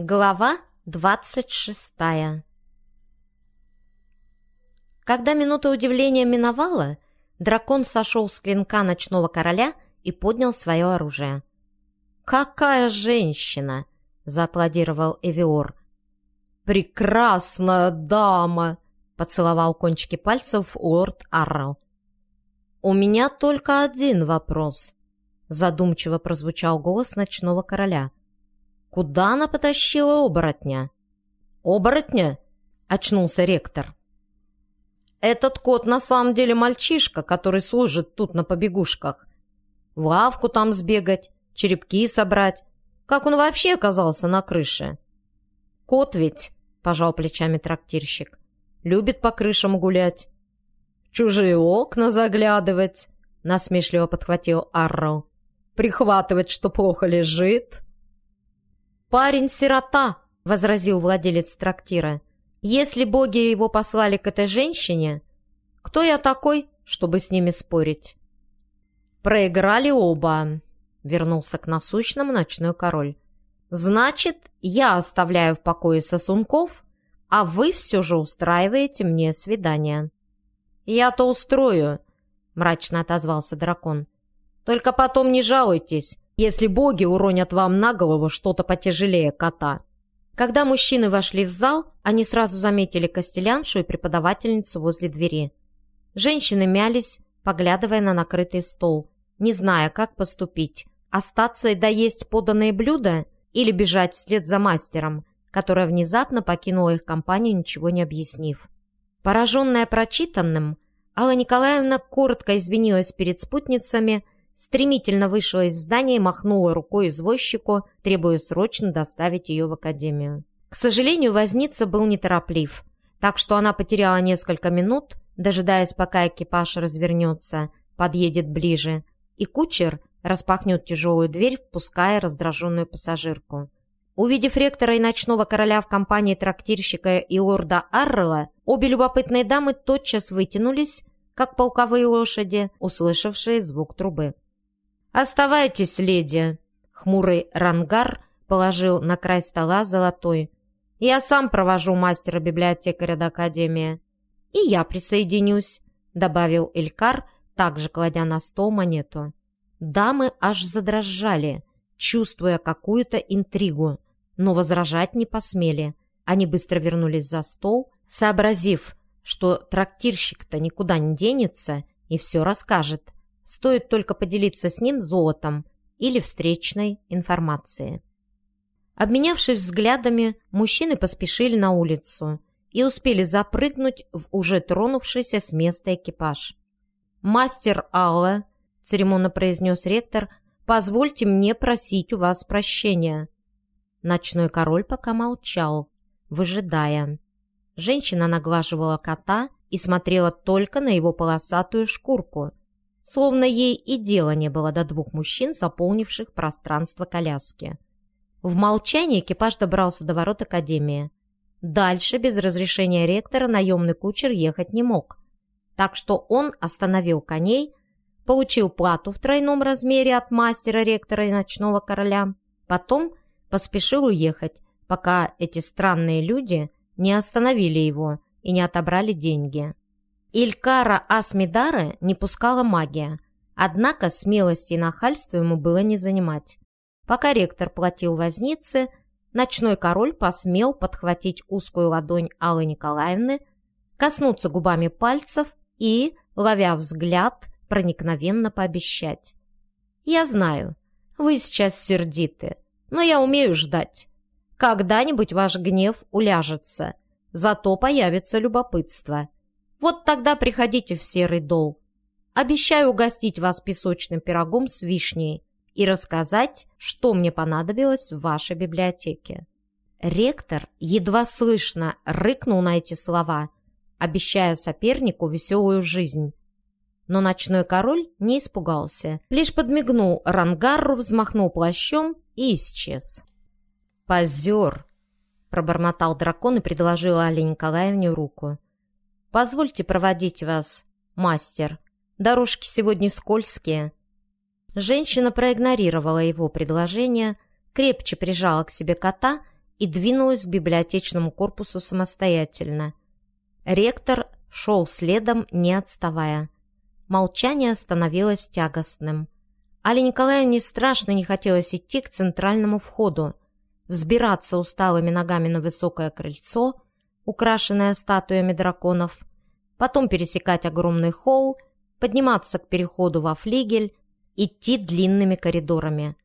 Глава двадцать шестая Когда минута удивления миновала, дракон сошел с клинка ночного короля и поднял свое оружие. «Какая женщина!» — зааплодировал Эвиор. «Прекрасная дама!» — поцеловал кончики пальцев Уорд Аррел. «У меня только один вопрос», — задумчиво прозвучал голос ночного короля — Куда она потащила оборотня? «Оборотня?» — очнулся ректор. «Этот кот на самом деле мальчишка, который служит тут на побегушках. В лавку там сбегать, черепки собрать. Как он вообще оказался на крыше?» «Кот ведь», — пожал плечами трактирщик, — «любит по крышам гулять». «Чужие окна заглядывать», — насмешливо подхватил Арроу. «Прихватывать, что плохо лежит». «Парень-сирота», — возразил владелец трактира. «Если боги его послали к этой женщине, кто я такой, чтобы с ними спорить?» «Проиграли оба», — вернулся к насущному ночной король. «Значит, я оставляю в покое сосунков, а вы все же устраиваете мне свидание». «Я-то устрою», — мрачно отозвался дракон. «Только потом не жалуйтесь, если боги уронят вам на голову что-то потяжелее кота». Когда мужчины вошли в зал, они сразу заметили костеляншу и преподавательницу возле двери. Женщины мялись, поглядывая на накрытый стол, не зная, как поступить. Остаться и доесть поданные блюда или бежать вслед за мастером, которая внезапно покинула их компанию, ничего не объяснив. Пораженная прочитанным, Алла Николаевна коротко извинилась перед спутницами – стремительно вышла из здания и махнула рукой извозчику, требуя срочно доставить ее в академию. К сожалению, возница был нетороплив, так что она потеряла несколько минут, дожидаясь, пока экипаж развернется, подъедет ближе, и кучер распахнет тяжелую дверь, впуская раздраженную пассажирку. Увидев ректора и ночного короля в компании трактирщика и лорда Аррела, обе любопытные дамы тотчас вытянулись, как полковые лошади, услышавшие звук трубы. «Оставайтесь, леди!» Хмурый рангар положил на край стола золотой. «Я сам провожу мастера-библиотекаря до Академии». «И я присоединюсь», — добавил Элькар, также кладя на стол монету. Дамы аж задрожали, чувствуя какую-то интригу, но возражать не посмели. Они быстро вернулись за стол, сообразив, что трактирщик-то никуда не денется и все расскажет. Стоит только поделиться с ним золотом или встречной информацией. Обменявшись взглядами, мужчины поспешили на улицу и успели запрыгнуть в уже тронувшийся с места экипаж. «Мастер Алла», — церемонно произнес ректор, — «позвольте мне просить у вас прощения». Ночной король пока молчал, выжидая. Женщина наглаживала кота и смотрела только на его полосатую шкурку, словно ей и дела не было до двух мужчин, заполнивших пространство коляски. В молчании экипаж добрался до ворот Академии. Дальше, без разрешения ректора, наемный кучер ехать не мог. Так что он остановил коней, получил плату в тройном размере от мастера, ректора и ночного короля. Потом поспешил уехать, пока эти странные люди не остановили его и не отобрали деньги. Илькара Асмидара не пускала магия, однако смелости и нахальства ему было не занимать. Пока ректор платил вознице, ночной король посмел подхватить узкую ладонь Аллы Николаевны, коснуться губами пальцев и, ловя взгляд, проникновенно пообещать. «Я знаю, вы сейчас сердиты, но я умею ждать. Когда-нибудь ваш гнев уляжется, зато появится любопытство. Вот тогда приходите в Серый Дол. Обещаю угостить вас песочным пирогом с вишней и рассказать, что мне понадобилось в вашей библиотеке». Ректор едва слышно рыкнул на эти слова, обещая сопернику веселую жизнь. Но ночной король не испугался, лишь подмигнул Рангарру, взмахнул плащом и исчез. «Позер!» — пробормотал дракон и предложил Али Николаевне руку. Позвольте проводить вас, мастер. Дорожки сегодня скользкие». Женщина проигнорировала его предложение, крепче прижала к себе кота и двинулась к библиотечному корпусу самостоятельно. Ректор шел следом, не отставая. Молчание становилось тягостным. Але Николаевне страшно не хотелось идти к центральному входу, взбираться усталыми ногами на высокое крыльцо, украшенное статуями драконов, потом пересекать огромный холл, подниматься к переходу во флигель, идти длинными коридорами.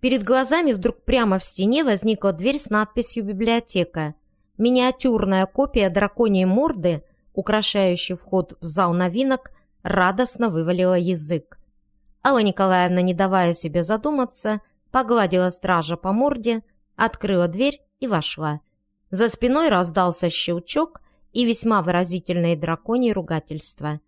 Перед глазами вдруг прямо в стене возникла дверь с надписью «Библиотека». Миниатюрная копия драконьей морды, украшающей вход в зал новинок, радостно вывалила язык. Алла Николаевна, не давая себе задуматься, погладила стража по морде, открыла дверь и вошла. За спиной раздался щелчок и весьма выразительное драконье ругательство.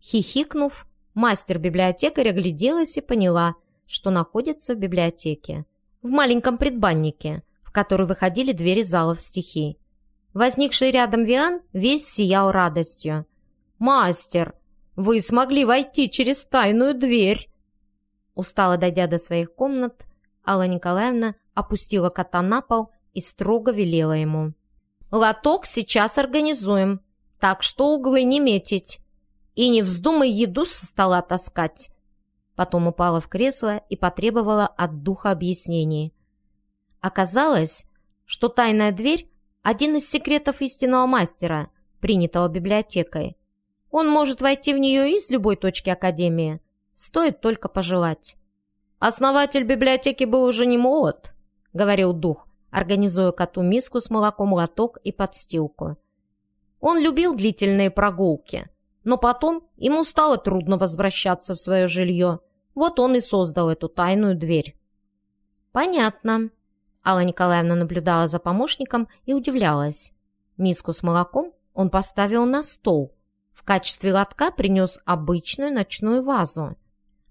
Хихикнув, мастер-библиотекарь огляделась и поняла, что находится в библиотеке. В маленьком предбаннике, в который выходили двери залов стихий. Возникший рядом Виан весь сиял радостью. «Мастер, вы смогли войти через тайную дверь!» Устало дойдя до своих комнат, Алла Николаевна опустила кота на пол и строго велела ему. «Лоток сейчас организуем, так что углы не метить. И не вздумай еду со стола таскать». Потом упала в кресло и потребовала от духа объяснений. Оказалось, что тайная дверь – один из секретов истинного мастера, принятого библиотекой. Он может войти в нее из любой точки Академии. Стоит только пожелать. «Основатель библиотеки был уже не молод», — говорил дух, организуя коту миску с молоком, лоток и подстилку. Он любил длительные прогулки, но потом ему стало трудно возвращаться в свое жилье. Вот он и создал эту тайную дверь. «Понятно». Алла Николаевна наблюдала за помощником и удивлялась. Миску с молоком он поставил на стол, в качестве лотка принес обычную ночную вазу,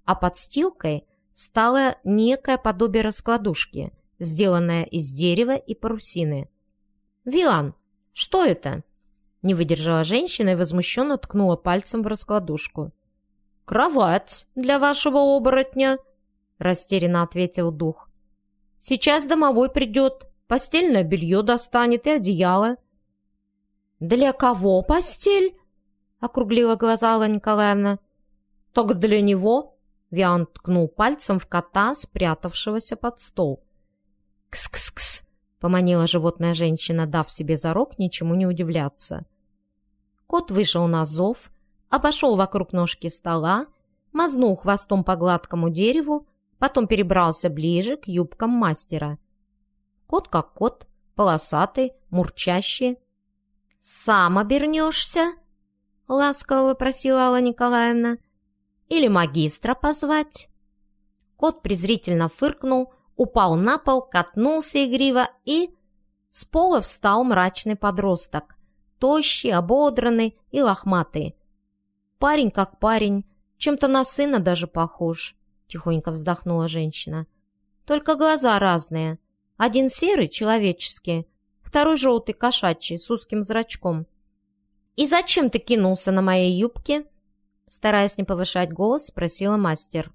а подстилкой стало некое подобие раскладушки, сделанное из дерева и парусины. «Виан, что это?» Не выдержала женщина и возмущенно ткнула пальцем в раскладушку. «Кровать для вашего оборотня», — растерянно ответил дух. «Сейчас домовой придет, постельное белье достанет и одеяло». «Для кого постель?» округлила глаза Алла Николаевна. «Так для него!» Виан ткнул пальцем в кота, спрятавшегося под стол. «Кс-кс-кс!» — поманила животная женщина, дав себе зарок ничему не удивляться. Кот вышел на зов, обошел вокруг ножки стола, мазнул хвостом по гладкому дереву, потом перебрался ближе к юбкам мастера. Кот как кот, полосатый, мурчащий. «Сам обернешься?» — ласково вопросила Алла Николаевна. «Или магистра позвать?» Кот презрительно фыркнул, упал на пол, катнулся игриво и... С пола встал мрачный подросток, тощий, ободранный и лохматый. Парень как парень, чем-то на сына даже похож, тихонько вздохнула женщина. Только глаза разные. Один серый, человеческий, второй желтый, кошачий, с узким зрачком. «И зачем ты кинулся на моей юбке?» Стараясь не повышать голос, спросила мастер.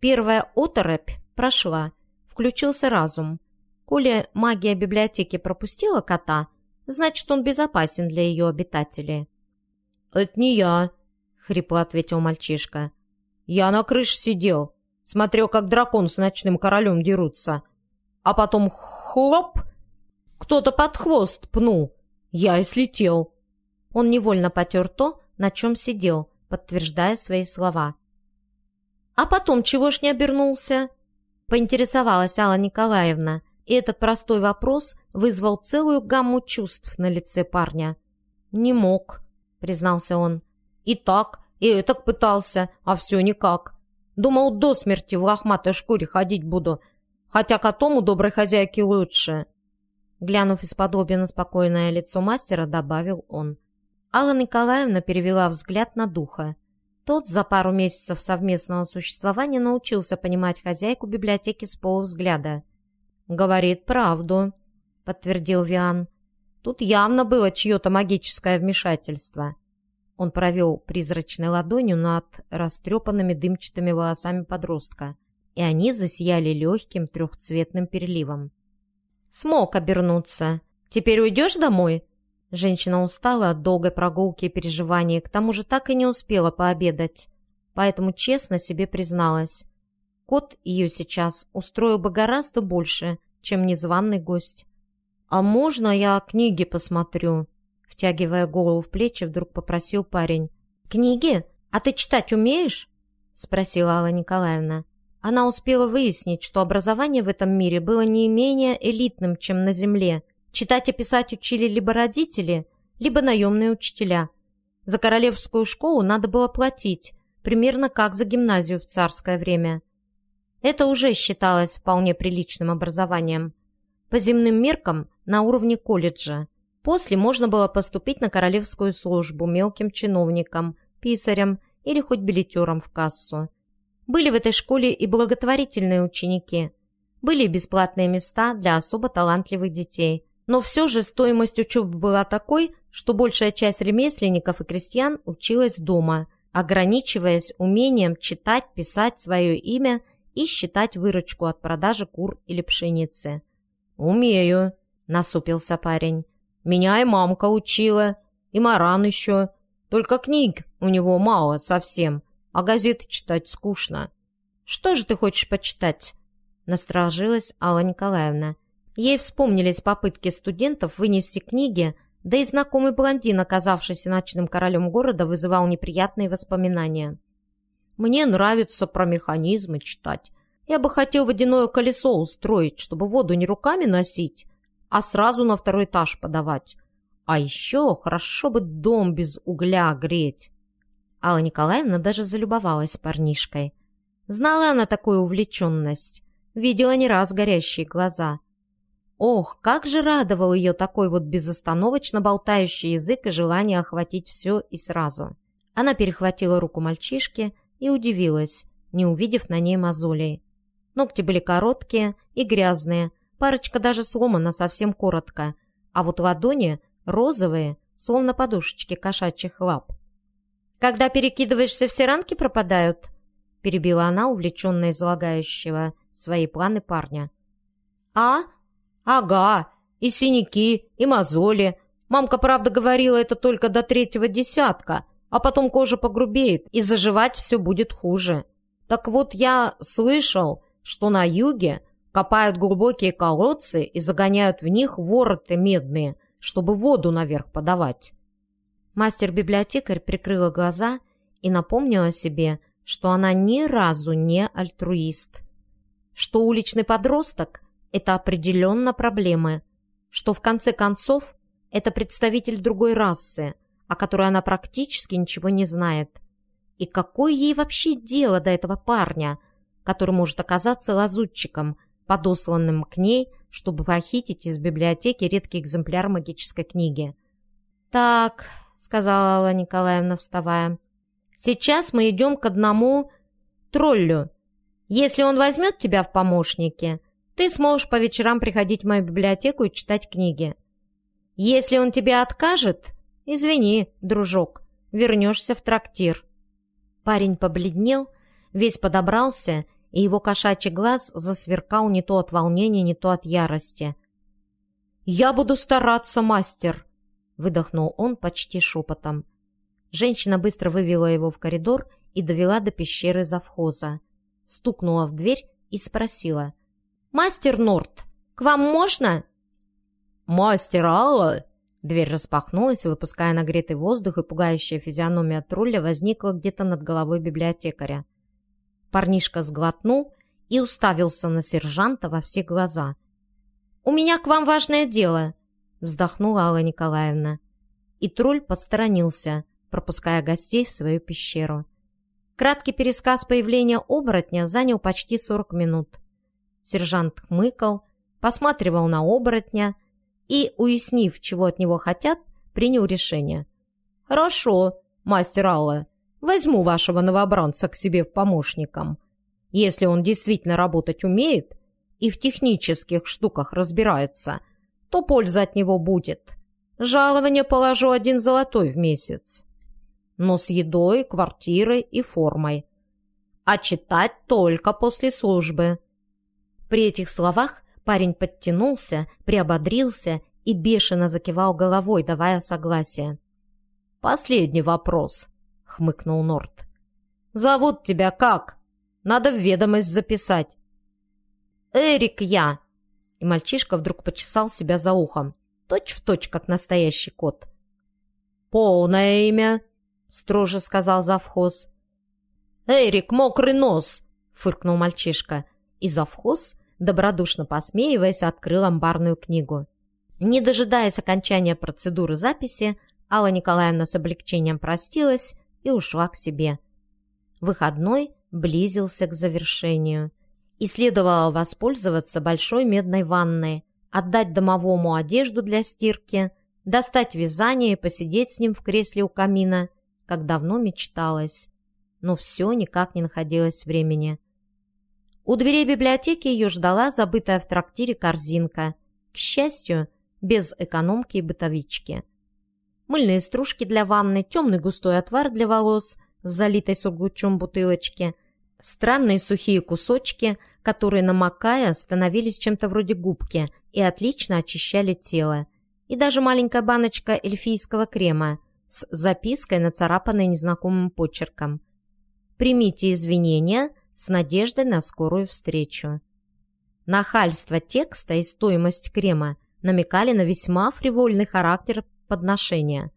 Первая оторопь прошла, включился разум. Коли магия библиотеки пропустила кота, значит, он безопасен для ее обитателей. «Это не я», — хрипло ответил мальчишка. «Я на крыше сидел, смотрел, как дракон с ночным королем дерутся. А потом хлоп! Кто-то под хвост пнул. Я и слетел. Он невольно потер то, на чем сидел, подтверждая свои слова. «А потом чего ж не обернулся?» Поинтересовалась Алла Николаевна, и этот простой вопрос вызвал целую гамму чувств на лице парня. «Не мог», — признался он. «И так, и этак пытался, а все никак. Думал, до смерти в лохматой шкуре ходить буду, хотя котом у доброй хозяйки лучше». Глянув из-под на спокойное лицо мастера, добавил он. Алла Николаевна перевела взгляд на духа. Тот за пару месяцев совместного существования научился понимать хозяйку библиотеки с полувзгляда. «Говорит правду», — подтвердил Виан. «Тут явно было чье-то магическое вмешательство». Он провел призрачной ладонью над растрепанными дымчатыми волосами подростка, и они засияли легким трехцветным переливом. Смог обернуться. Теперь уйдешь домой?» Женщина устала от долгой прогулки и переживаний, к тому же так и не успела пообедать. Поэтому честно себе призналась. Кот ее сейчас устроил бы гораздо больше, чем незваный гость. «А можно я книги посмотрю?» Втягивая голову в плечи, вдруг попросил парень. «Книги? А ты читать умеешь?» Спросила Алла Николаевна. Она успела выяснить, что образование в этом мире было не менее элитным, чем на Земле. Читать и писать учили либо родители, либо наемные учителя. За королевскую школу надо было платить, примерно как за гимназию в царское время. Это уже считалось вполне приличным образованием. По земным меркам на уровне колледжа. После можно было поступить на королевскую службу мелким чиновникам, писарем или хоть билетером в кассу. Были в этой школе и благотворительные ученики. Были бесплатные места для особо талантливых детей. Но все же стоимость учебы была такой, что большая часть ремесленников и крестьян училась дома, ограничиваясь умением читать, писать свое имя и считать выручку от продажи кур или пшеницы. «Умею», — насупился парень. «Меня и мамка учила, и Маран еще. Только книг у него мало совсем, а газеты читать скучно». «Что же ты хочешь почитать?» — насторожилась Алла Николаевна. Ей вспомнились попытки студентов вынести книги, да и знакомый блондин, оказавшийся ночным королем города, вызывал неприятные воспоминания. «Мне нравится про механизмы читать. Я бы хотел водяное колесо устроить, чтобы воду не руками носить, а сразу на второй этаж подавать. А еще хорошо бы дом без угля греть. Алла Николаевна даже залюбовалась парнишкой. Знала она такую увлеченность, видела не раз горящие глаза. Ох, как же радовал ее такой вот безостановочно болтающий язык и желание охватить все и сразу. Она перехватила руку мальчишки и удивилась, не увидев на ней мозолей. Ногти были короткие и грязные, парочка даже сломана совсем коротко, а вот ладони розовые, словно подушечки кошачьих лап. «Когда перекидываешься, все ранки пропадают?» — перебила она, увлеченная излагающего свои планы парня. «А? Ага, и синяки, и мозоли. Мамка, правда, говорила это только до третьего десятка, а потом кожа погрубеет, и заживать все будет хуже. Так вот я слышал, что на юге копают глубокие колодцы и загоняют в них вороты медные, чтобы воду наверх подавать. Мастер-библиотекарь прикрыла глаза и напомнила себе, что она ни разу не альтруист. Что уличный подросток – это определенно проблемы, что в конце концов это представитель другой расы, о которой она практически ничего не знает. И какое ей вообще дело до этого парня – который может оказаться лазутчиком, подосланным к ней, чтобы похитить из библиотеки редкий экземпляр магической книги. «Так», — сказала Алла Николаевна, вставая, — «сейчас мы идем к одному троллю. Если он возьмет тебя в помощники, ты сможешь по вечерам приходить в мою библиотеку и читать книги. Если он тебе откажет, извини, дружок, вернешься в трактир». Парень побледнел, весь подобрался и его кошачий глаз засверкал не то от волнения, не то от ярости. «Я буду стараться, мастер!» — выдохнул он почти шепотом. Женщина быстро вывела его в коридор и довела до пещеры завхоза. Стукнула в дверь и спросила. «Мастер Норт, к вам можно?» «Мастер Алла!» Дверь распахнулась, выпуская нагретый воздух, и пугающая физиономия тролля возникла где-то над головой библиотекаря. Парнишка сглотнул и уставился на сержанта во все глаза. «У меня к вам важное дело», — вздохнула Алла Николаевна. И тролль посторонился, пропуская гостей в свою пещеру. Краткий пересказ появления оборотня занял почти сорок минут. Сержант хмыкал, посматривал на оборотня и, уяснив, чего от него хотят, принял решение. «Хорошо, мастер Алла, Возьму вашего новобранца к себе в помощникам. Если он действительно работать умеет и в технических штуках разбирается, то польза от него будет. Жалование положу один золотой в месяц. Но с едой, квартирой и формой. А читать только после службы. При этих словах Парень подтянулся, приободрился и бешено закивал головой, давая согласие. «Последний вопрос», — хмыкнул Норт. «Зовут тебя как? Надо в ведомость записать». «Эрик я!» И мальчишка вдруг почесал себя за ухом, точь в точь, как настоящий кот. «Полное имя», — строже сказал завхоз. «Эрик, мокрый нос!» — фыркнул мальчишка. И завхоз, добродушно посмеиваясь, открыл амбарную книгу. Не дожидаясь окончания процедуры записи, Алла Николаевна с облегчением простилась и ушла к себе. Выходной близился к завершению. И следовало воспользоваться большой медной ванной, отдать домовому одежду для стирки, достать вязание и посидеть с ним в кресле у камина, как давно мечталось. Но все никак не находилось времени. У дверей библиотеки ее ждала забытая в трактире корзинка. К счастью, без экономки и бытовички. Мыльные стружки для ванны, темный густой отвар для волос в залитой сургучом бутылочке, странные сухие кусочки, которые, намокая, становились чем-то вроде губки и отлично очищали тело, и даже маленькая баночка эльфийского крема с запиской, нацарапанной незнакомым почерком. «Примите извинения с надеждой на скорую встречу». Нахальство текста и стоимость крема – намекали на весьма фривольный характер подношения.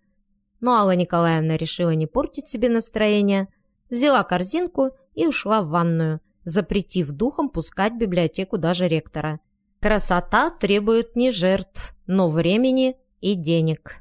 Но Алла Николаевна решила не портить себе настроение, взяла корзинку и ушла в ванную, запретив духом пускать в библиотеку даже ректора. Красота требует не жертв, но времени и денег.